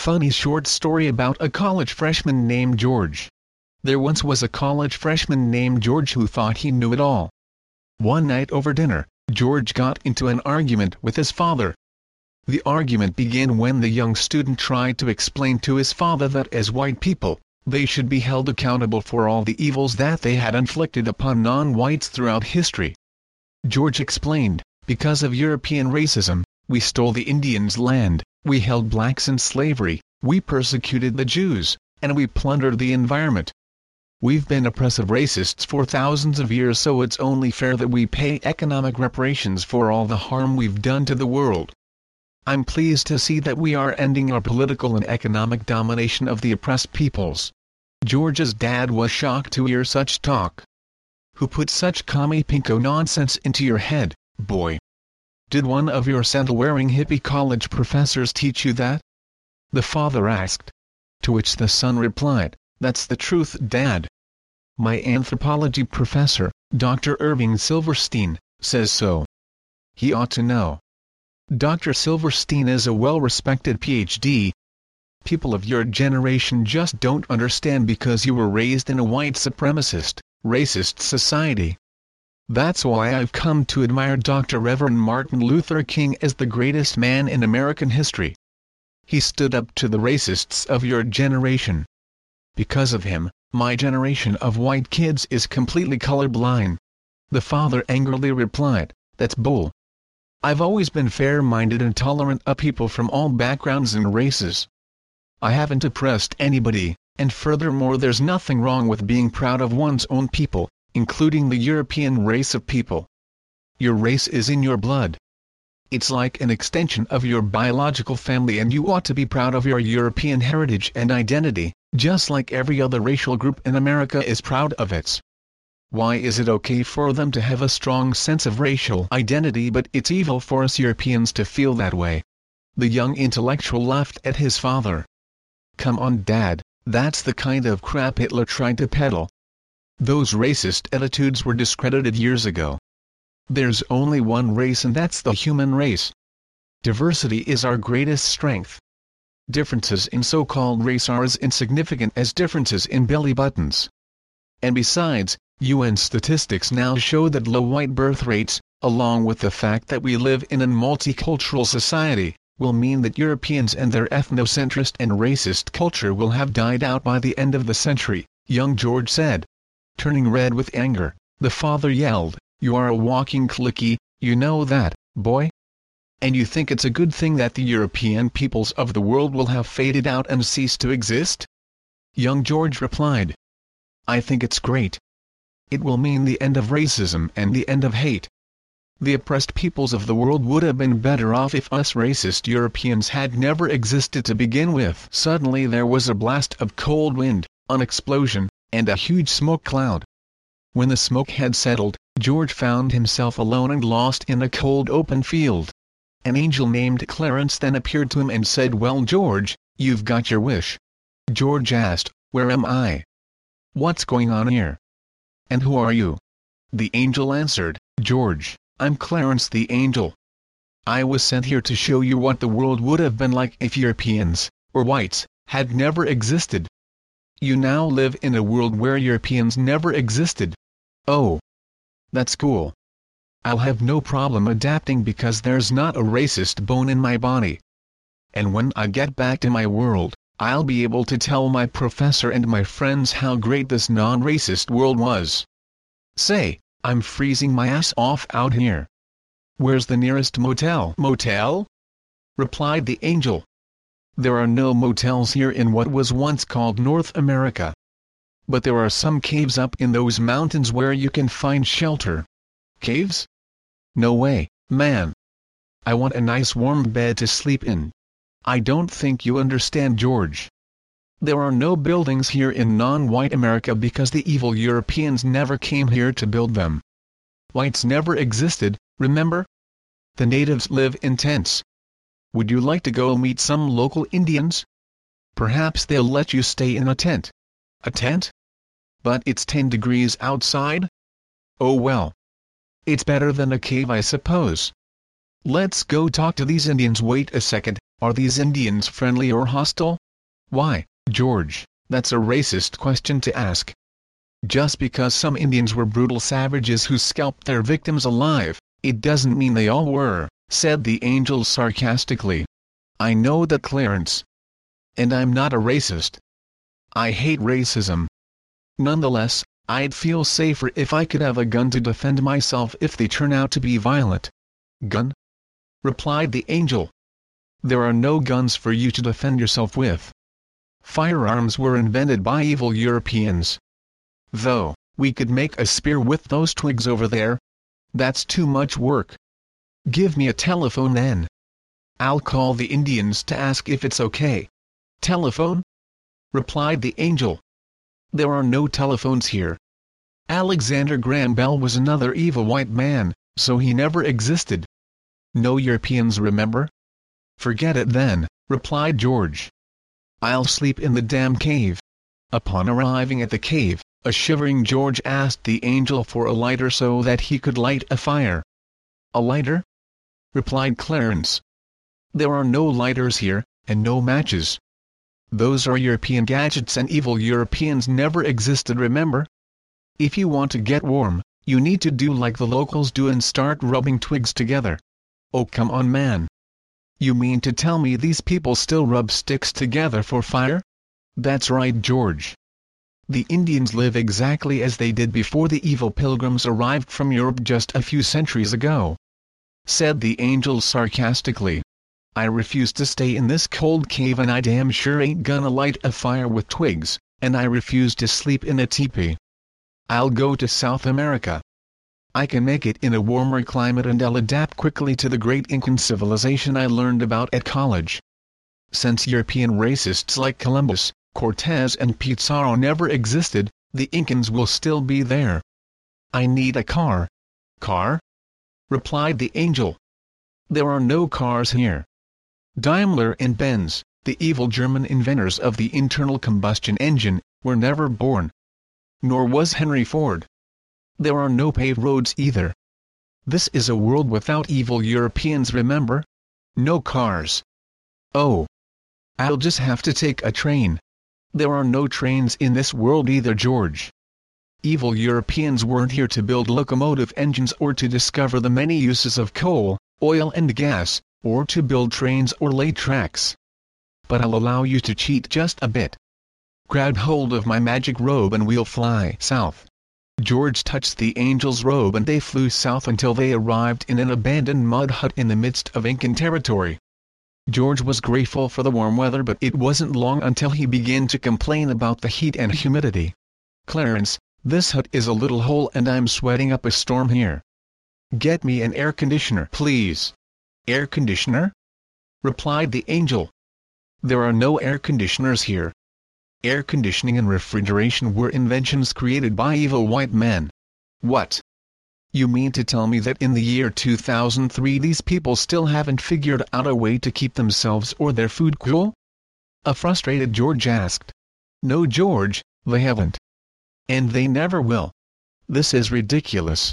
Funny short story about a college freshman named George. There once was a college freshman named George who thought he knew it all. One night over dinner, George got into an argument with his father. The argument began when the young student tried to explain to his father that as white people, they should be held accountable for all the evils that they had inflicted upon non-whites throughout history. George explained, because of European racism, we stole the Indians' land, we held blacks in slavery, we persecuted the Jews, and we plundered the environment. We've been oppressive racists for thousands of years so it's only fair that we pay economic reparations for all the harm we've done to the world. I'm pleased to see that we are ending our political and economic domination of the oppressed peoples. George's dad was shocked to hear such talk. Who put such commie pinko nonsense into your head, boy? Did one of your sandal-wearing hippie college professors teach you that? The father asked. To which the son replied, That's the truth, Dad. My anthropology professor, Dr. Irving Silverstein, says so. He ought to know. Dr. Silverstein is a well-respected PhD. People of your generation just don't understand because you were raised in a white supremacist, racist society. That's why I've come to admire Dr. Reverend Martin Luther King as the greatest man in American history. He stood up to the racists of your generation. Because of him, my generation of white kids is completely colorblind. The father angrily replied, That's bull. I've always been fair-minded and tolerant of people from all backgrounds and races. I haven't oppressed anybody, and furthermore there's nothing wrong with being proud of one's own people, including the European race of people. Your race is in your blood. It's like an extension of your biological family and you ought to be proud of your European heritage and identity, just like every other racial group in America is proud of its. Why is it okay for them to have a strong sense of racial identity but it's evil for us Europeans to feel that way? The young intellectual laughed at his father. Come on dad, that's the kind of crap Hitler tried to peddle. Those racist attitudes were discredited years ago. There's only one race and that's the human race. Diversity is our greatest strength. Differences in so-called race are as insignificant as differences in belly buttons. And besides, UN statistics now show that low white birth rates, along with the fact that we live in a multicultural society, will mean that Europeans and their ethnocentrist and racist culture will have died out by the end of the century, young George said. Turning red with anger, the father yelled, You are a walking clicky, you know that, boy? And you think it's a good thing that the European peoples of the world will have faded out and ceased to exist? Young George replied, I think it's great it will mean the end of racism and the end of hate. The oppressed peoples of the world would have been better off if us racist Europeans had never existed to begin with. Suddenly there was a blast of cold wind, an explosion, and a huge smoke cloud. When the smoke had settled, George found himself alone and lost in a cold open field. An angel named Clarence then appeared to him and said well George, you've got your wish. George asked, where am I? What's going on here? And who are you? The angel answered, George, I'm Clarence the angel. I was sent here to show you what the world would have been like if Europeans, or whites, had never existed. You now live in a world where Europeans never existed. Oh. That's cool. I'll have no problem adapting because there's not a racist bone in my body. And when I get back to my world, I'll be able to tell my professor and my friends how great this non-racist world was. Say, I'm freezing my ass off out here. Where's the nearest motel? Motel? Replied the angel. There are no motels here in what was once called North America. But there are some caves up in those mountains where you can find shelter. Caves? No way, man. I want a nice warm bed to sleep in. I don't think you understand George. There are no buildings here in non-white America because the evil Europeans never came here to build them. Whites never existed, remember? The natives live in tents. Would you like to go meet some local Indians? Perhaps they'll let you stay in a tent. A tent? But it's 10 degrees outside? Oh well. It's better than a cave I suppose. Let's go talk to these Indians wait a second, Are these Indians friendly or hostile? Why, George, that's a racist question to ask. Just because some Indians were brutal savages who scalped their victims alive, it doesn't mean they all were, said the angel sarcastically. I know that Clarence. And I'm not a racist. I hate racism. Nonetheless, I'd feel safer if I could have a gun to defend myself if they turn out to be violent. Gun? replied the angel. There are no guns for you to defend yourself with. Firearms were invented by evil Europeans. Though, we could make a spear with those twigs over there. That's too much work. Give me a telephone then. I'll call the Indians to ask if it's okay. Telephone? replied the angel. There are no telephones here. Alexander Graham Bell was another evil white man, so he never existed. No Europeans remember? Forget it then, replied George. I'll sleep in the damn cave. Upon arriving at the cave, a shivering George asked the angel for a lighter so that he could light a fire. A lighter? Replied Clarence. There are no lighters here, and no matches. Those are European gadgets and evil Europeans never existed remember? If you want to get warm, you need to do like the locals do and start rubbing twigs together. Oh come on man. You mean to tell me these people still rub sticks together for fire? That's right George. The Indians live exactly as they did before the evil pilgrims arrived from Europe just a few centuries ago. Said the angel sarcastically. I refuse to stay in this cold cave and I damn sure ain't gonna light a fire with twigs, and I refuse to sleep in a teepee. I'll go to South America. I can make it in a warmer climate and I'll adapt quickly to the great Incan civilization I learned about at college. Since European racists like Columbus, Cortez and Pizarro never existed, the Incans will still be there. I need a car. Car? Replied the angel. There are no cars here. Daimler and Benz, the evil German inventors of the internal combustion engine, were never born. Nor was Henry Ford. There are no paved roads either. This is a world without evil Europeans remember? No cars. Oh. I'll just have to take a train. There are no trains in this world either George. Evil Europeans weren't here to build locomotive engines or to discover the many uses of coal, oil and gas, or to build trains or lay tracks. But I'll allow you to cheat just a bit. Grab hold of my magic robe and we'll fly south. George touched the angel's robe and they flew south until they arrived in an abandoned mud hut in the midst of Incan territory. George was grateful for the warm weather but it wasn't long until he began to complain about the heat and humidity. Clarence, this hut is a little hole and I'm sweating up a storm here. Get me an air conditioner please. Air conditioner? replied the angel. There are no air conditioners here. Air conditioning and refrigeration were inventions created by evil white men. What? You mean to tell me that in the year 2003 these people still haven't figured out a way to keep themselves or their food cool? A frustrated George asked. No George, they haven't. And they never will. This is ridiculous.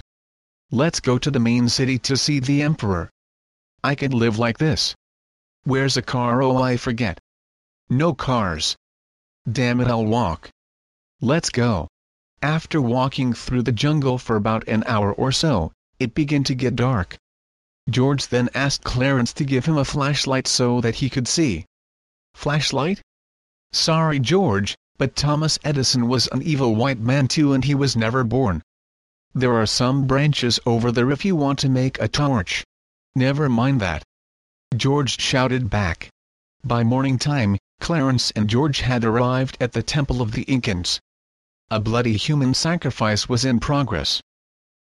Let's go to the main city to see the emperor. I can live like this. Where's a car oh I forget. No cars. Damn it I'll walk. Let's go. After walking through the jungle for about an hour or so, it began to get dark. George then asked Clarence to give him a flashlight so that he could see. Flashlight? Sorry George, but Thomas Edison was an evil white man too and he was never born. There are some branches over there if you want to make a torch. Never mind that. George shouted back. By morning time, Clarence and George had arrived at the Temple of the Incans. A bloody human sacrifice was in progress.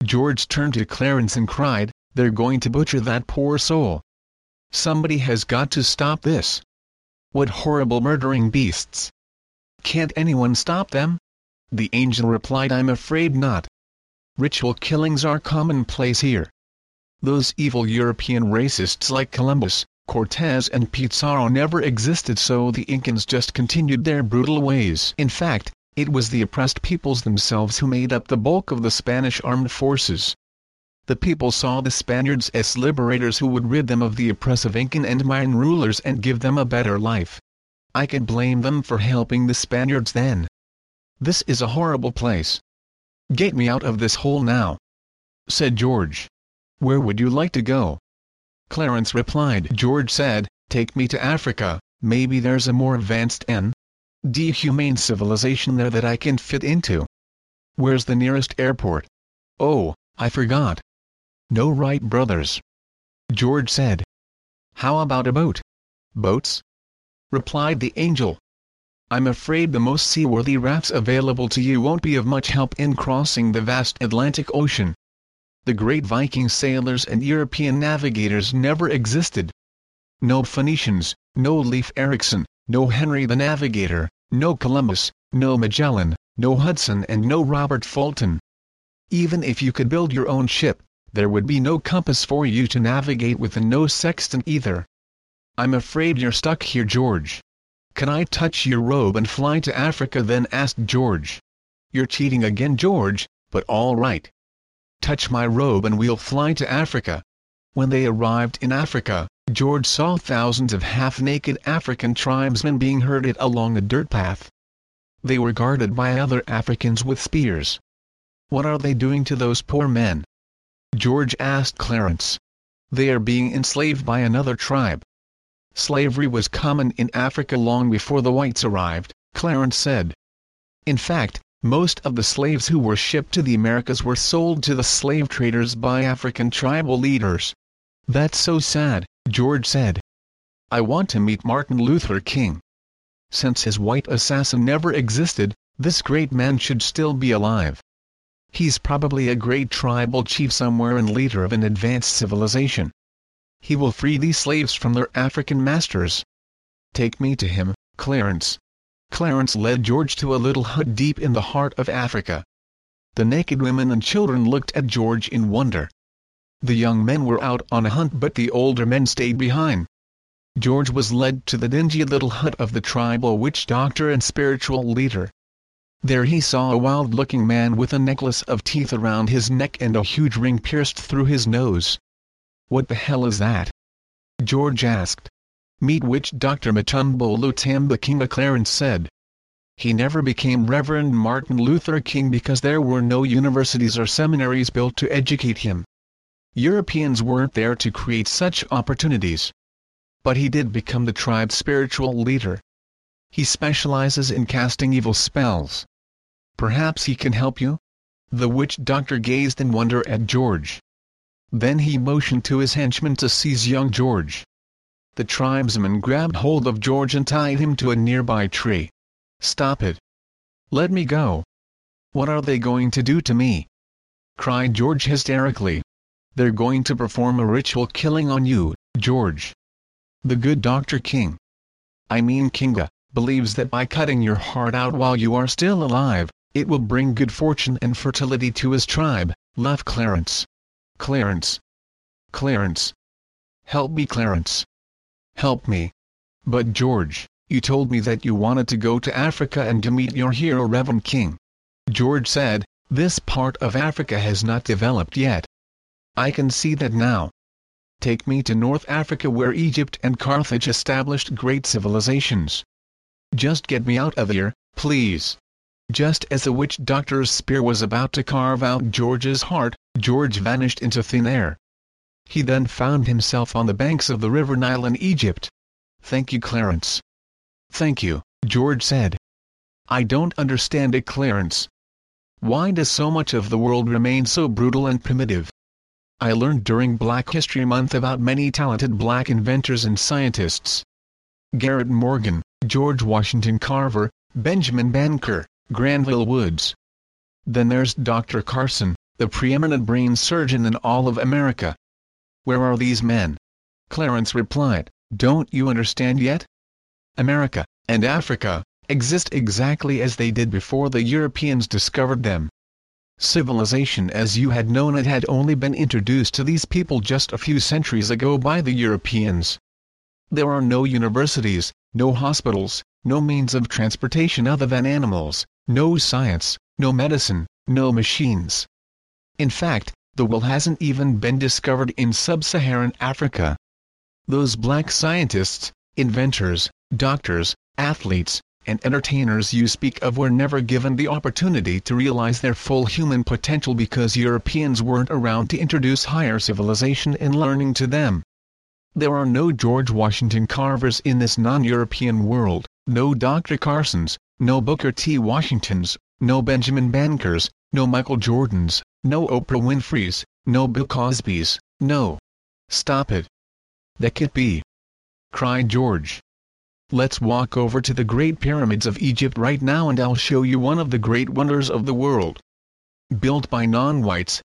George turned to Clarence and cried, They're going to butcher that poor soul. Somebody has got to stop this. What horrible murdering beasts. Can't anyone stop them? The angel replied I'm afraid not. Ritual killings are commonplace here. Those evil European racists like Columbus, Cortez and Pizarro never existed so the Incans just continued their brutal ways. In fact, it was the oppressed peoples themselves who made up the bulk of the Spanish armed forces. The people saw the Spaniards as liberators who would rid them of the oppressive Incan and Mayan rulers and give them a better life. I can blame them for helping the Spaniards then. This is a horrible place. Get me out of this hole now. Said George. Where would you like to go? Clarence replied. George said, Take me to Africa, maybe there's a more advanced and dehumane civilization there that I can fit into. Where's the nearest airport? Oh, I forgot. No Wright brothers. George said. How about a boat? Boats? Replied the angel. I'm afraid the most seaworthy rafts available to you won't be of much help in crossing the vast Atlantic Ocean. The great Viking sailors and European navigators never existed. No Phoenicians, no Leif Erikson, no Henry the Navigator, no Columbus, no Magellan, no Hudson and no Robert Fulton. Even if you could build your own ship, there would be no compass for you to navigate with and no sextant either. I'm afraid you're stuck here George. Can I touch your robe and fly to Africa then asked George. You're cheating again George, but all right. Touch my robe and we'll fly to Africa. When they arrived in Africa, George saw thousands of half-naked African tribesmen being herded along a dirt path. They were guarded by other Africans with spears. What are they doing to those poor men? George asked Clarence. They are being enslaved by another tribe. Slavery was common in Africa long before the whites arrived, Clarence said. In fact, most of the slaves who were shipped to the Americas were sold to the slave traders by African tribal leaders. That's so sad, George said. I want to meet Martin Luther King. Since his white assassin never existed, this great man should still be alive. He's probably a great tribal chief somewhere and leader of an advanced civilization. He will free these slaves from their African masters. Take me to him, Clarence. Clarence led George to a little hut deep in the heart of Africa. The naked women and children looked at George in wonder. The young men were out on a hunt but the older men stayed behind. George was led to the dingy little hut of the tribal witch doctor and spiritual leader. There he saw a wild-looking man with a necklace of teeth around his neck and a huge ring pierced through his nose. What the hell is that? George asked. Meet witch Dr. Matumbo Lutamba Kinga Clarence said. He never became Reverend Martin Luther King because there were no universities or seminaries built to educate him. Europeans weren't there to create such opportunities. But he did become the tribe's spiritual leader. He specializes in casting evil spells. Perhaps he can help you? The witch doctor gazed in wonder at George. Then he motioned to his henchmen to seize young George. The tribesmen grabbed hold of George and tied him to a nearby tree. Stop it. Let me go. What are they going to do to me? cried George hysterically. They're going to perform a ritual killing on you, George. The good Dr. King. I mean Kinga believes that by cutting your heart out while you are still alive, it will bring good fortune and fertility to his tribe, laughed Clarence. Clarence. Clarence. Help me Clarence. Help me. But George, you told me that you wanted to go to Africa and to meet your hero Reverend King. George said, this part of Africa has not developed yet. I can see that now. Take me to North Africa where Egypt and Carthage established great civilizations. Just get me out of here, please. Just as the witch doctor's spear was about to carve out George's heart, George vanished into thin air. He then found himself on the banks of the river Nile in Egypt. Thank you Clarence. Thank you, George said. I don't understand it Clarence. Why does so much of the world remain so brutal and primitive? I learned during Black History Month about many talented black inventors and scientists. Garrett Morgan, George Washington Carver, Benjamin Banneker, Granville Woods. Then there's Dr. Carson, the preeminent brain surgeon in all of America. Where are these men? Clarence replied, Don't you understand yet? America, and Africa, exist exactly as they did before the Europeans discovered them. Civilization as you had known it had only been introduced to these people just a few centuries ago by the Europeans. There are no universities, no hospitals, no means of transportation other than animals, no science, no medicine, no machines. In fact, the will hasn't even been discovered in sub-Saharan Africa. Those black scientists, inventors, doctors, athletes, and entertainers you speak of were never given the opportunity to realize their full human potential because Europeans weren't around to introduce higher civilization and learning to them. There are no George Washington Carvers in this non-European world, no Dr. Carsons, no Booker T. Washingtons, no Benjamin Bannekers, no Michael Jordans, no Oprah Winfreys, no Bill Cosbys, no. Stop it. That could be. Cried George. Let's walk over to the Great Pyramids of Egypt right now and I'll show you one of the great wonders of the world. Built by non-whites.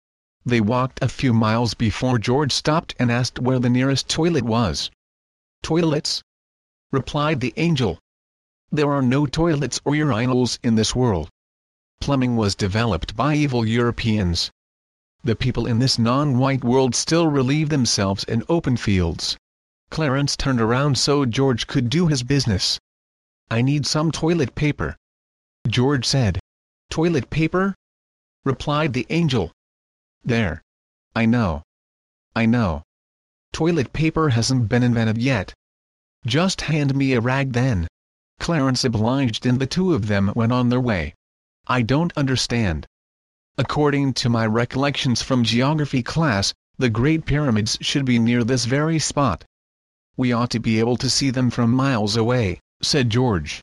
They walked a few miles before George stopped and asked where the nearest toilet was. Toilets? Replied the angel. There are no toilets or urinals in this world. Plumbing was developed by evil Europeans. The people in this non-white world still relieve themselves in open fields. Clarence turned around so George could do his business. I need some toilet paper. George said. Toilet paper? Replied the angel. There. I know. I know. Toilet paper hasn't been invented yet. Just hand me a rag then. Clarence obliged and the two of them went on their way. I don't understand. According to my recollections from geography class, the Great Pyramids should be near this very spot we ought to be able to see them from miles away, said George.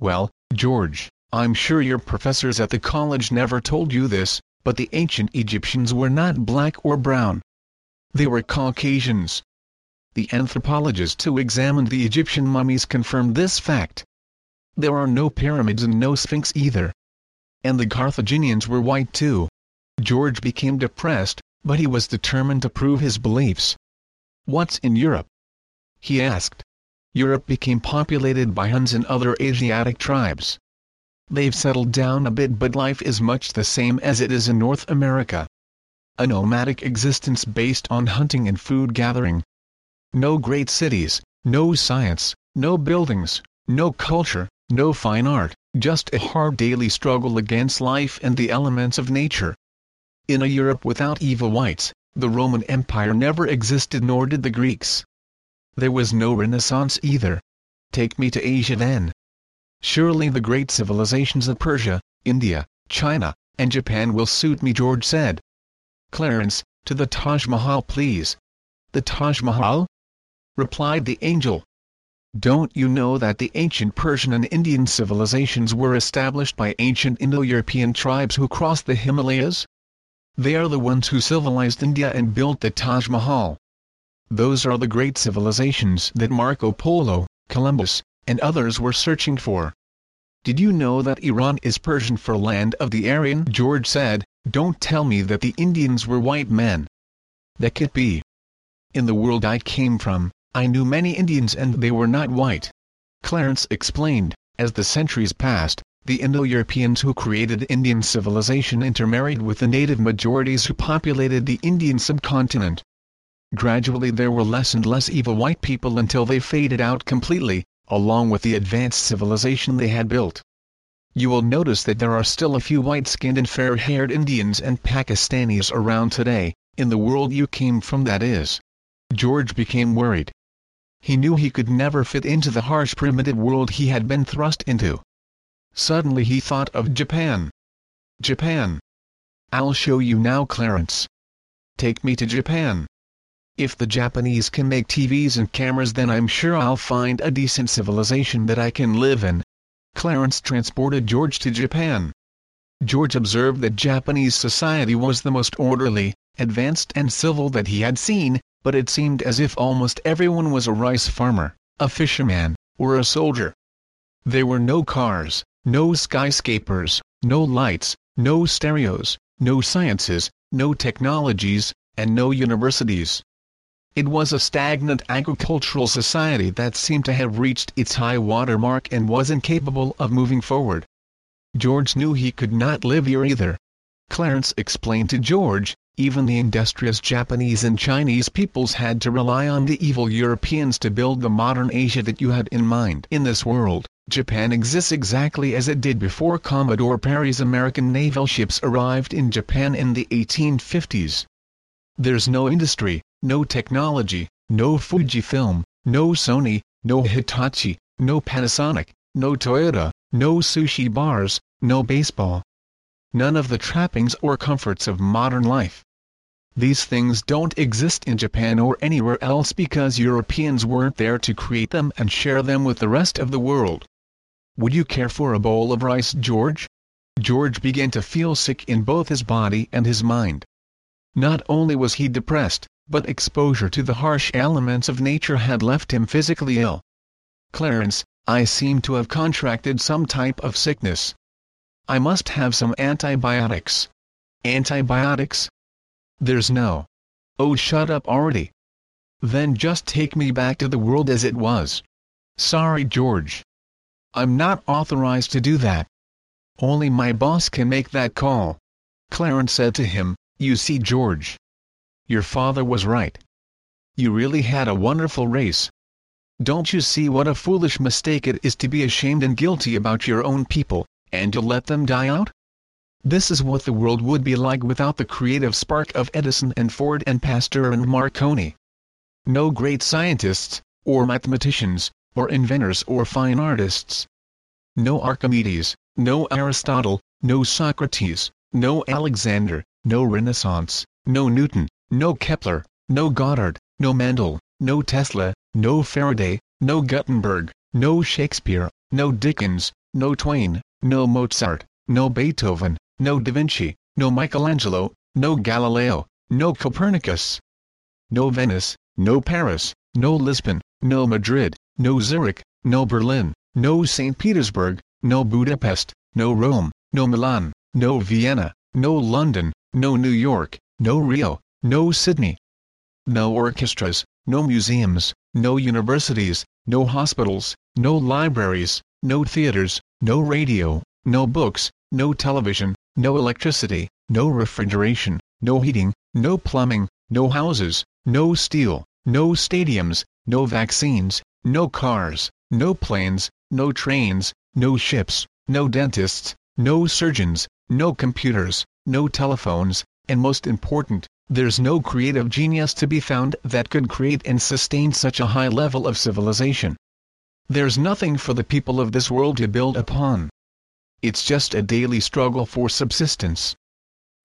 Well, George, I'm sure your professors at the college never told you this, but the ancient Egyptians were not black or brown. They were Caucasians. The anthropologists who examined the Egyptian mummies confirmed this fact. There are no pyramids and no sphinx either. And the Carthaginians were white too. George became depressed, but he was determined to prove his beliefs. What's in Europe? he asked. Europe became populated by Huns and other Asiatic tribes. They've settled down a bit but life is much the same as it is in North America. A nomadic existence based on hunting and food gathering. No great cities, no science, no buildings, no culture, no fine art, just a hard daily struggle against life and the elements of nature. In a Europe without evil whites, the Roman Empire never existed nor did the Greeks. There was no Renaissance either. Take me to Asia then. Surely the great civilizations of Persia, India, China, and Japan will suit me George said. Clarence, to the Taj Mahal please. The Taj Mahal? Replied the angel. Don't you know that the ancient Persian and Indian civilizations were established by ancient Indo-European tribes who crossed the Himalayas? They are the ones who civilized India and built the Taj Mahal. Those are the great civilizations that Marco Polo, Columbus, and others were searching for. Did you know that Iran is Persian for land of the Aryan? George said, don't tell me that the Indians were white men. That could be. In the world I came from, I knew many Indians and they were not white. Clarence explained, as the centuries passed, the Indo-Europeans who created Indian civilization intermarried with the native majorities who populated the Indian subcontinent. Gradually there were less and less evil white people until they faded out completely, along with the advanced civilization they had built. You will notice that there are still a few white-skinned and fair-haired Indians and Pakistanis around today, in the world you came from that is. George became worried. He knew he could never fit into the harsh primitive world he had been thrust into. Suddenly he thought of Japan. Japan. I'll show you now Clarence. Take me to Japan. If the Japanese can make TVs and cameras then I'm sure I'll find a decent civilization that I can live in. Clarence transported George to Japan. George observed that Japanese society was the most orderly, advanced and civil that he had seen, but it seemed as if almost everyone was a rice farmer, a fisherman, or a soldier. There were no cars, no skyscrapers, no lights, no stereos, no sciences, no technologies, and no universities. It was a stagnant agricultural society that seemed to have reached its high water mark and was incapable of moving forward. George knew he could not live here either. Clarence explained to George, even the industrious Japanese and Chinese peoples had to rely on the evil Europeans to build the modern Asia that you had in mind. In this world, Japan exists exactly as it did before Commodore Perry's American naval ships arrived in Japan in the 1850s. There's no industry, no technology, no Fujifilm, no Sony, no Hitachi, no Panasonic, no Toyota, no sushi bars, no baseball. None of the trappings or comforts of modern life. These things don't exist in Japan or anywhere else because Europeans weren't there to create them and share them with the rest of the world. Would you care for a bowl of rice George? George began to feel sick in both his body and his mind. Not only was he depressed, but exposure to the harsh elements of nature had left him physically ill. Clarence, I seem to have contracted some type of sickness. I must have some antibiotics. Antibiotics? There's no. Oh shut up already. Then just take me back to the world as it was. Sorry George. I'm not authorized to do that. Only my boss can make that call. Clarence said to him, You see George. Your father was right. You really had a wonderful race. Don't you see what a foolish mistake it is to be ashamed and guilty about your own people, and to let them die out? This is what the world would be like without the creative spark of Edison and Ford and Pasteur and Marconi. No great scientists, or mathematicians, or inventors or fine artists. No Archimedes, no Aristotle, no Socrates, no Alexander, no Renaissance, no Newton, no Kepler, no Goddard, no Mendel, no Tesla, no Faraday, no Gutenberg, no Shakespeare, no Dickens, no Twain, no Mozart, no Beethoven, no Da Vinci, no Michelangelo, no Galileo, no Copernicus. No Venice, no Paris, no Lisbon, no Madrid, no Zurich, no Berlin, no St. Petersburg, no Budapest, no Rome, no Milan, no Vienna, no London, no New York, no Rio, no Sydney. No orchestras, no museums, no universities, no hospitals, no libraries, no theaters, no radio, no books, no television, no electricity, no refrigeration, no heating, no plumbing, no houses, no steel, no stadiums, no vaccines, no cars, no planes, no trains, no ships, no dentists, no surgeons, no computers, no telephones, and most important, there's no creative genius to be found that could create and sustain such a high level of civilization. There's nothing for the people of this world to build upon. It's just a daily struggle for subsistence.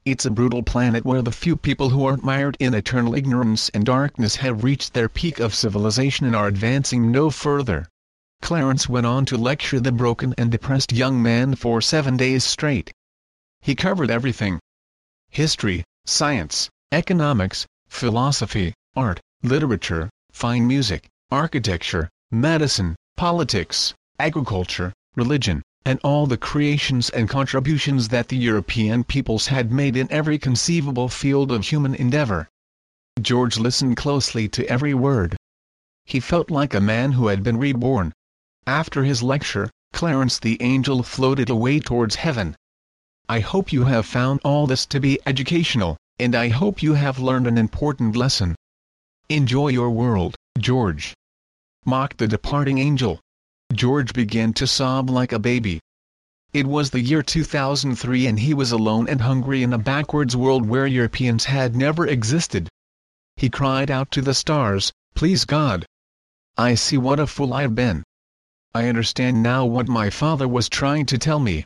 It's a brutal planet where the few people who aren't mired in eternal ignorance and darkness have reached their peak of civilization and are advancing no further. Clarence went on to lecture the broken and depressed young man for seven days straight. He covered everything. History, science, economics, philosophy, art, literature, fine music, architecture, medicine, politics, agriculture, religion, and all the creations and contributions that the European peoples had made in every conceivable field of human endeavor. George listened closely to every word. He felt like a man who had been reborn, after his lecture, Clarence the Angel floated away towards heaven. I hope you have found all this to be educational, and I hope you have learned an important lesson. Enjoy your world, George. Mocked the departing angel. George began to sob like a baby. It was the year 2003 and he was alone and hungry in a backwards world where Europeans had never existed. He cried out to the stars, Please God! I see what a fool I've been. I understand now what my father was trying to tell me.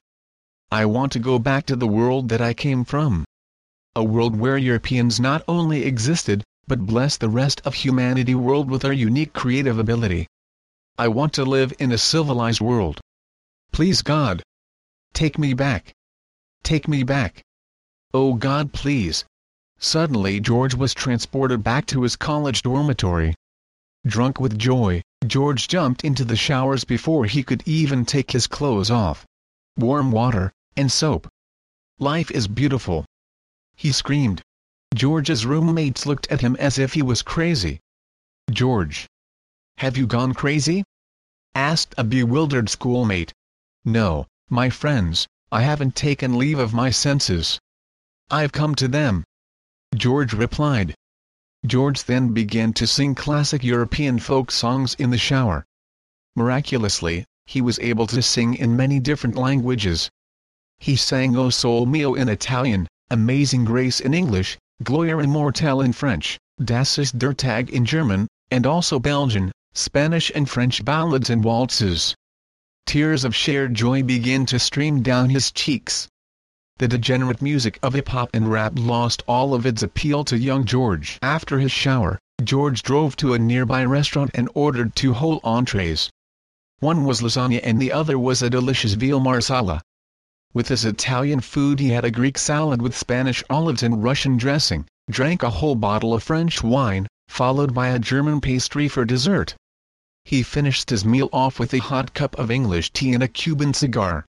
I want to go back to the world that I came from. A world where Europeans not only existed, but blessed the rest of humanity world with our unique creative ability. I want to live in a civilized world. Please God. Take me back. Take me back. Oh God please. Suddenly George was transported back to his college dormitory. Drunk with joy, George jumped into the showers before he could even take his clothes off. Warm water, and soap. Life is beautiful. He screamed. George's roommates looked at him as if he was crazy. George. Have you gone crazy? asked a bewildered schoolmate. No, my friends, I haven't taken leave of my senses. I've come to them. George replied. George then began to sing classic European folk songs in the shower. Miraculously, he was able to sing in many different languages. He sang O Sole Mio in Italian, Amazing Grace in English, Gloire immortelle in French, Das ist der Tag in German, and also Belgian, Spanish and French ballads and waltzes. Tears of shared joy begin to stream down his cheeks. The degenerate music of hip-hop and rap lost all of its appeal to young George. After his shower, George drove to a nearby restaurant and ordered two whole entrees. One was lasagna and the other was a delicious veal marsala. With his Italian food he had a Greek salad with Spanish olives and Russian dressing, drank a whole bottle of French wine, followed by a German pastry for dessert. He finished his meal off with a hot cup of English tea and a Cuban cigar.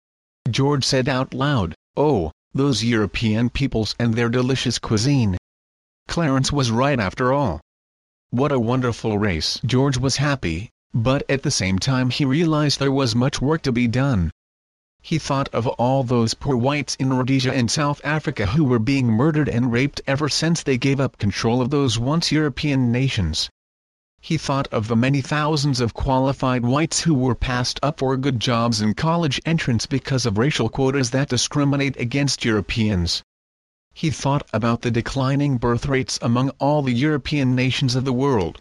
George said out loud, Oh, those European peoples and their delicious cuisine. Clarence was right after all. What a wonderful race. George was happy, but at the same time he realized there was much work to be done. He thought of all those poor whites in Rhodesia and South Africa who were being murdered and raped ever since they gave up control of those once European nations. He thought of the many thousands of qualified whites who were passed up for good jobs and college entrance because of racial quotas that discriminate against Europeans. He thought about the declining birth rates among all the European nations of the world.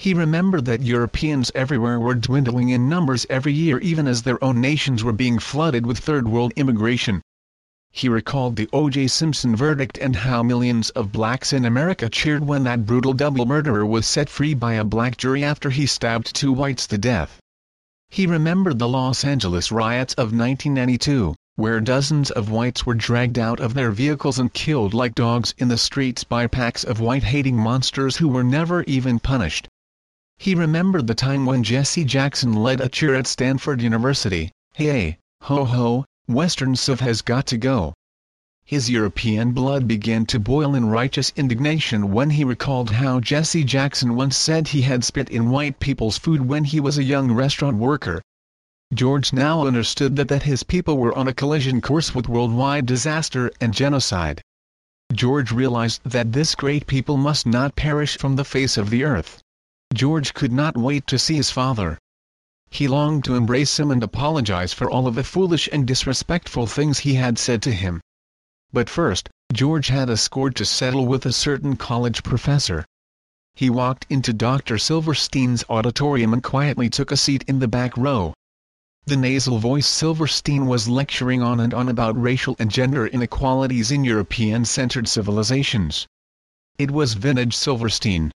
He remembered that Europeans everywhere were dwindling in numbers every year even as their own nations were being flooded with third-world immigration. He recalled the O.J. Simpson verdict and how millions of blacks in America cheered when that brutal double murderer was set free by a black jury after he stabbed two whites to death. He remembered the Los Angeles riots of 1992, where dozens of whites were dragged out of their vehicles and killed like dogs in the streets by packs of white-hating monsters who were never even punished. He remembered the time when Jesse Jackson led a cheer at Stanford University, hey, ho ho, Western Civ has got to go. His European blood began to boil in righteous indignation when he recalled how Jesse Jackson once said he had spit in white people's food when he was a young restaurant worker, George now understood that that his people were on a collision course with worldwide disaster and genocide. George realized that this great people must not perish from the face of the earth. George could not wait to see his father. He longed to embrace him and apologize for all of the foolish and disrespectful things he had said to him. But first, George had a score to settle with a certain college professor. He walked into Dr. Silverstein's auditorium and quietly took a seat in the back row. The nasal voice Silverstein was lecturing on and on about racial and gender inequalities in European-centered civilizations. It was vintage Silverstein.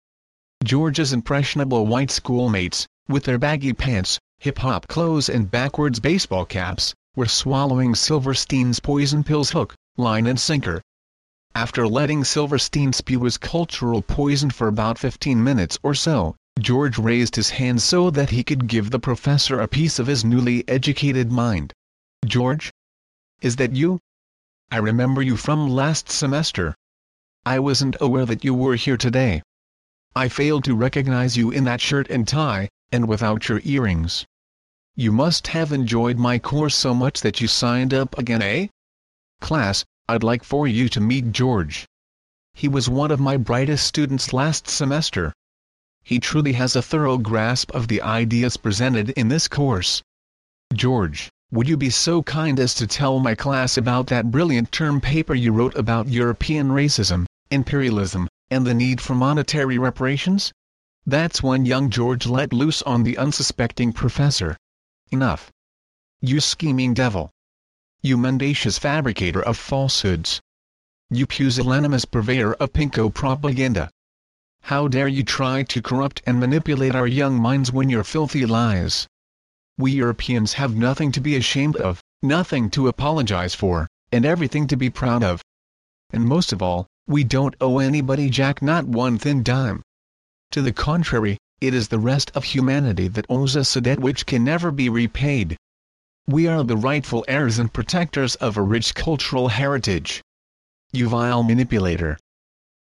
George's impressionable white schoolmates, with their baggy pants, hip-hop clothes and backwards baseball caps, were swallowing Silverstein's poison pills hook, line and sinker. After letting Silverstein spew his cultural poison for about 15 minutes or so, George raised his hand so that he could give the professor a piece of his newly educated mind. George? Is that you? I remember you from last semester. I wasn't aware that you were here today. I failed to recognize you in that shirt and tie, and without your earrings. You must have enjoyed my course so much that you signed up again eh? Class, I'd like for you to meet George. He was one of my brightest students last semester he truly has a thorough grasp of the ideas presented in this course. George, would you be so kind as to tell my class about that brilliant term paper you wrote about European racism, imperialism, and the need for monetary reparations? That's when young George let loose on the unsuspecting professor. Enough. You scheming devil. You mendacious fabricator of falsehoods. You pusillanimous purveyor of pinko propaganda. How dare you try to corrupt and manipulate our young minds when your filthy lies? We Europeans have nothing to be ashamed of, nothing to apologize for, and everything to be proud of. And most of all, we don't owe anybody jack not one thin dime. To the contrary, it is the rest of humanity that owes us a debt which can never be repaid. We are the rightful heirs and protectors of a rich cultural heritage. You vile manipulator,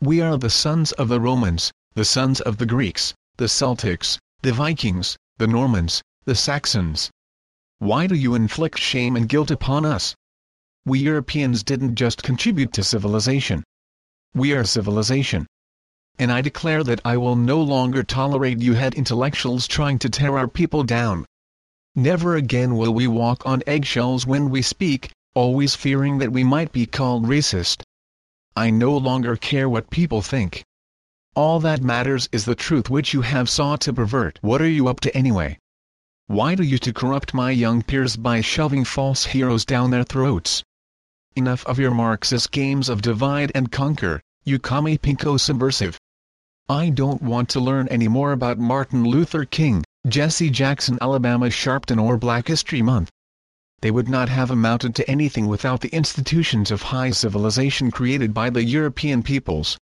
we are the sons of the Romans, the sons of the Greeks, the Celtics, the Vikings, the Normans, the Saxons. Why do you inflict shame and guilt upon us? We Europeans didn't just contribute to civilization. We are civilization. And I declare that I will no longer tolerate you head intellectuals trying to tear our people down. Never again will we walk on eggshells when we speak, always fearing that we might be called racist. I no longer care what people think. All that matters is the truth which you have sought to pervert. What are you up to anyway? Why do you to corrupt my young peers by shoving false heroes down their throats? Enough of your Marxist games of divide and conquer, you commie pinko subversive. I don't want to learn any more about Martin Luther King, Jesse Jackson Alabama Sharpton or Black History Month. They would not have amounted to anything without the institutions of high civilization created by the European peoples.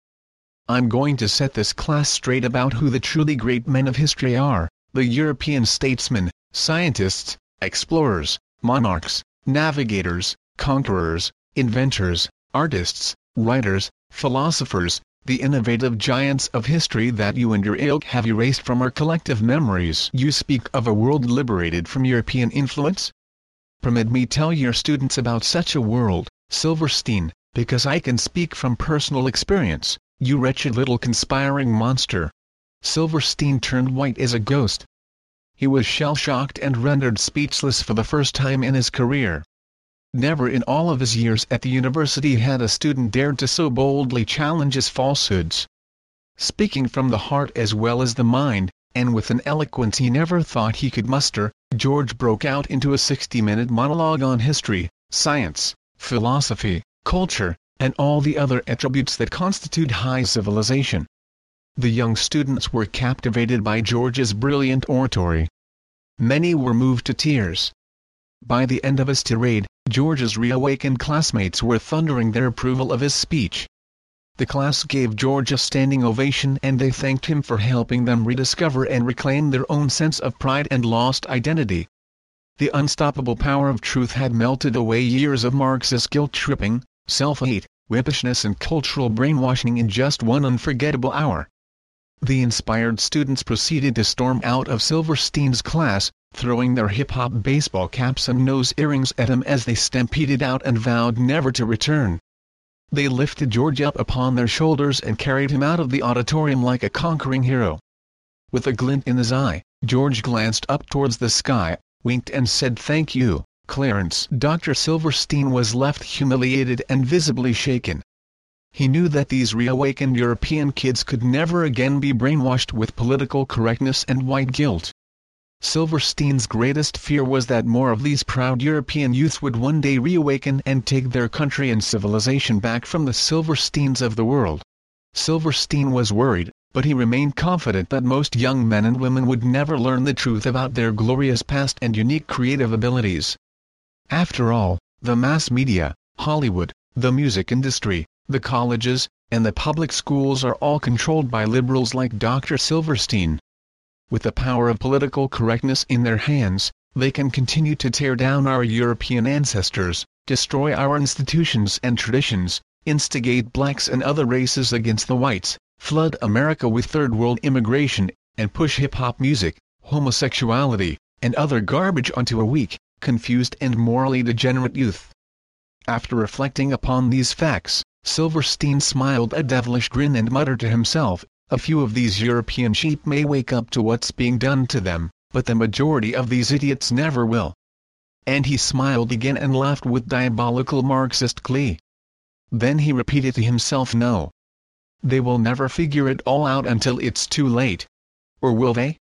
I'm going to set this class straight about who the truly great men of history are, the European statesmen, scientists, explorers, monarchs, navigators, conquerors, inventors, artists, writers, philosophers, the innovative giants of history that you and your ilk have erased from our collective memories. You speak of a world liberated from European influence? Permit me tell your students about such a world, Silverstein, because I can speak from personal experience, you wretched little conspiring monster. Silverstein turned white as a ghost. He was shell-shocked and rendered speechless for the first time in his career. Never in all of his years at the university had a student dared to so boldly challenge his falsehoods. Speaking from the heart as well as the mind, and with an eloquence he never thought he could muster, George broke out into a 60-minute monologue on history, science, philosophy, culture, and all the other attributes that constitute high civilization. The young students were captivated by George's brilliant oratory. Many were moved to tears. By the end of his tirade, George's reawakened classmates were thundering their approval of his speech. The class gave George a standing ovation and they thanked him for helping them rediscover and reclaim their own sense of pride and lost identity. The unstoppable power of truth had melted away years of Marxist guilt-tripping, self-hate, whippishness and cultural brainwashing in just one unforgettable hour. The inspired students proceeded to storm out of Silverstein's class, throwing their hip-hop baseball caps and nose earrings at him as they stampeded out and vowed never to return. They lifted George up upon their shoulders and carried him out of the auditorium like a conquering hero. With a glint in his eye, George glanced up towards the sky, winked and said thank you, Clarence. Dr. Silverstein was left humiliated and visibly shaken. He knew that these reawakened European kids could never again be brainwashed with political correctness and white guilt. Silverstein's greatest fear was that more of these proud European youths would one day reawaken and take their country and civilization back from the Silversteins of the world. Silverstein was worried, but he remained confident that most young men and women would never learn the truth about their glorious past and unique creative abilities. After all, the mass media, Hollywood, the music industry, the colleges, and the public schools are all controlled by liberals like Dr. Silverstein. With the power of political correctness in their hands, they can continue to tear down our European ancestors, destroy our institutions and traditions, instigate blacks and other races against the whites, flood America with third world immigration, and push hip-hop music, homosexuality, and other garbage onto a weak, confused and morally degenerate youth. After reflecting upon these facts, Silverstein smiled a devilish grin and muttered to himself, a few of these European sheep may wake up to what's being done to them, but the majority of these idiots never will. And he smiled again and laughed with diabolical Marxist glee. Then he repeated to himself no. They will never figure it all out until it's too late. Or will they?